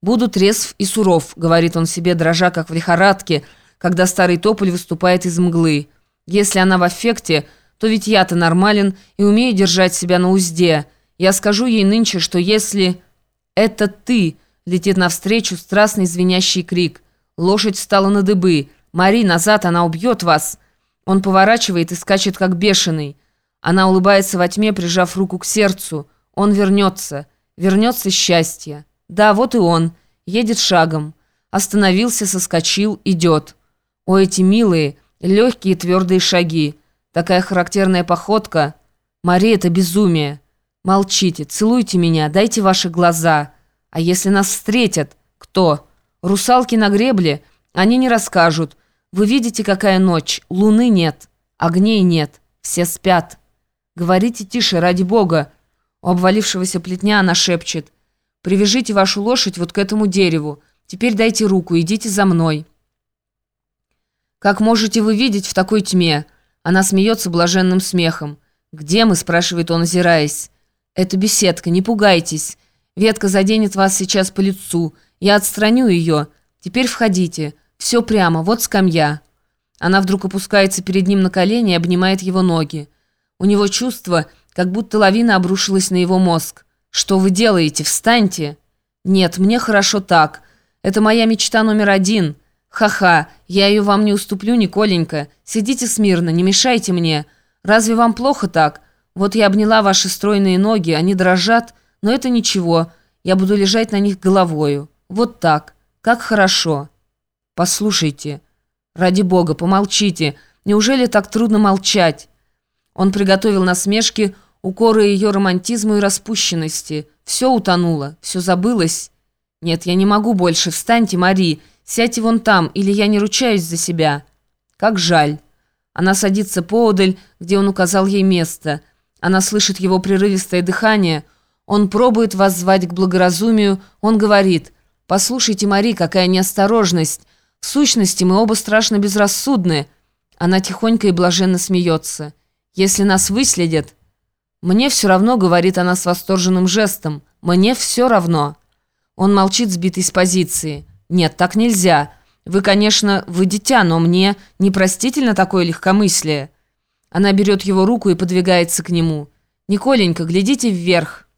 «Буду трезв и суров», — говорит он себе, дрожа, как в лихорадке, когда старый тополь выступает из мглы. «Если она в аффекте, то ведь я-то нормален и умею держать себя на узде. Я скажу ей нынче, что если это ты...» — летит навстречу страстный звенящий крик. Лошадь встала на дыбы. «Мари, назад, она убьет вас!» Он поворачивает и скачет, как бешеный. Она улыбается во тьме, прижав руку к сердцу. Он вернется. Вернется счастье. Да, вот и он. Едет шагом. Остановился, соскочил, идет. О, эти милые, легкие твердые шаги. Такая характерная походка. Мария, это безумие. Молчите, целуйте меня, дайте ваши глаза. А если нас встретят? Кто? Русалки на гребле? Они не расскажут. Вы видите, какая ночь? Луны нет. Огней нет. Все спят. Говорите тише, ради бога. У обвалившегося плетня она шепчет. «Привяжите вашу лошадь вот к этому дереву. Теперь дайте руку, идите за мной». «Как можете вы видеть в такой тьме?» Она смеется блаженным смехом. «Где мы?» – спрашивает он, озираясь. «Это беседка, не пугайтесь. Ветка заденет вас сейчас по лицу. Я отстраню ее. Теперь входите. Все прямо, вот скамья». Она вдруг опускается перед ним на колени и обнимает его ноги. У него чувство – как будто лавина обрушилась на его мозг. «Что вы делаете? Встаньте!» «Нет, мне хорошо так. Это моя мечта номер один. Ха-ха, я ее вам не уступлю, Николенька. Сидите смирно, не мешайте мне. Разве вам плохо так? Вот я обняла ваши стройные ноги, они дрожат, но это ничего. Я буду лежать на них головою. Вот так. Как хорошо. Послушайте. Ради бога, помолчите. Неужели так трудно молчать?» Он приготовил насмешки, укоры ее романтизму и распущенности. Все утонуло, все забылось. «Нет, я не могу больше. Встаньте, Мари. Сядьте вон там, или я не ручаюсь за себя». «Как жаль». Она садится поодаль, где он указал ей место. Она слышит его прерывистое дыхание. Он пробует вас звать к благоразумию. Он говорит, «Послушайте, Мари, какая неосторожность. В сущности, мы оба страшно безрассудны». Она тихонько и блаженно смеется. «Если нас выследят...» «Мне все равно», — говорит она с восторженным жестом. «Мне все равно». Он молчит, сбитый с позиции. «Нет, так нельзя. Вы, конечно, вы дитя, но мне непростительно такое легкомыслие». Она берет его руку и подвигается к нему. «Николенька, глядите вверх.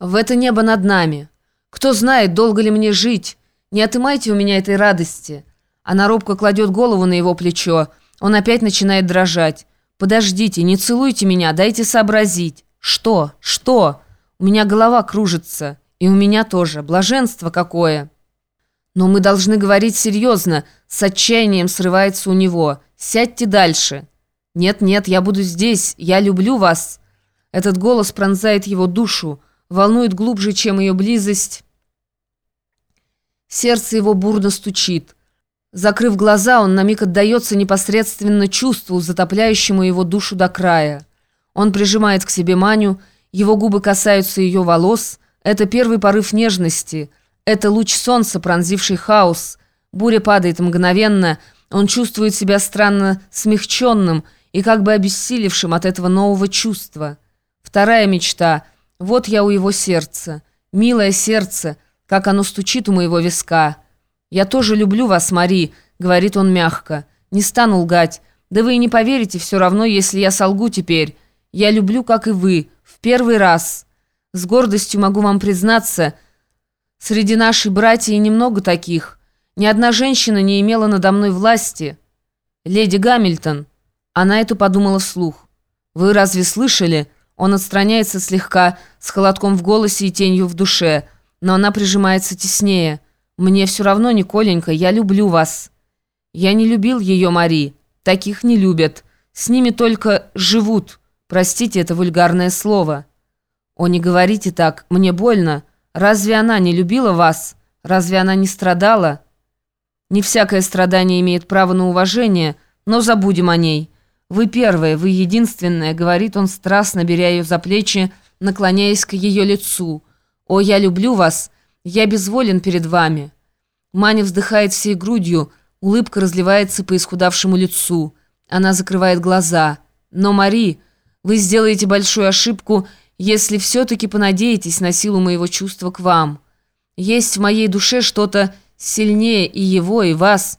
В это небо над нами. Кто знает, долго ли мне жить. Не отымайте у меня этой радости». Она робко кладет голову на его плечо. Он опять начинает дрожать. «Подождите, не целуйте меня, дайте сообразить». «Что? Что? У меня голова кружится. И у меня тоже. Блаженство какое!» «Но мы должны говорить серьезно», — с отчаянием срывается у него. «Сядьте дальше». «Нет-нет, я буду здесь. Я люблю вас». Этот голос пронзает его душу, волнует глубже, чем ее близость. Сердце его бурно стучит. Закрыв глаза, он на миг отдается непосредственно чувству, затопляющему его душу до края. Он прижимает к себе Маню, его губы касаются ее волос. Это первый порыв нежности. Это луч солнца, пронзивший хаос. Буря падает мгновенно. Он чувствует себя странно смягченным и как бы обессилевшим от этого нового чувства. Вторая мечта. Вот я у его сердца. Милое сердце, как оно стучит у моего виска. «Я тоже люблю вас, Мари», — говорит он мягко. «Не стану лгать. Да вы и не поверите все равно, если я солгу теперь. Я люблю, как и вы, в первый раз. С гордостью могу вам признаться, среди нашей братьев немного таких. Ни одна женщина не имела надо мной власти. Леди Гамильтон». Она это подумала вслух. «Вы разве слышали?» Он отстраняется слегка, с холодком в голосе и тенью в душе, но она прижимается теснее. «Мне все равно, Николенька, я люблю вас». «Я не любил ее, Мари. Таких не любят. С ними только живут. Простите это вульгарное слово». «О, не говорите так, мне больно. Разве она не любила вас? Разве она не страдала?» «Не всякое страдание имеет право на уважение, но забудем о ней. Вы первая, вы единственная», — говорит он, страстно беря ее за плечи, наклоняясь к ее лицу. «О, я люблю вас!» Я безволен перед вами». Маня вздыхает всей грудью, улыбка разливается по исхудавшему лицу. Она закрывает глаза. «Но, Мари, вы сделаете большую ошибку, если все-таки понадеетесь на силу моего чувства к вам. Есть в моей душе что-то сильнее и его, и вас,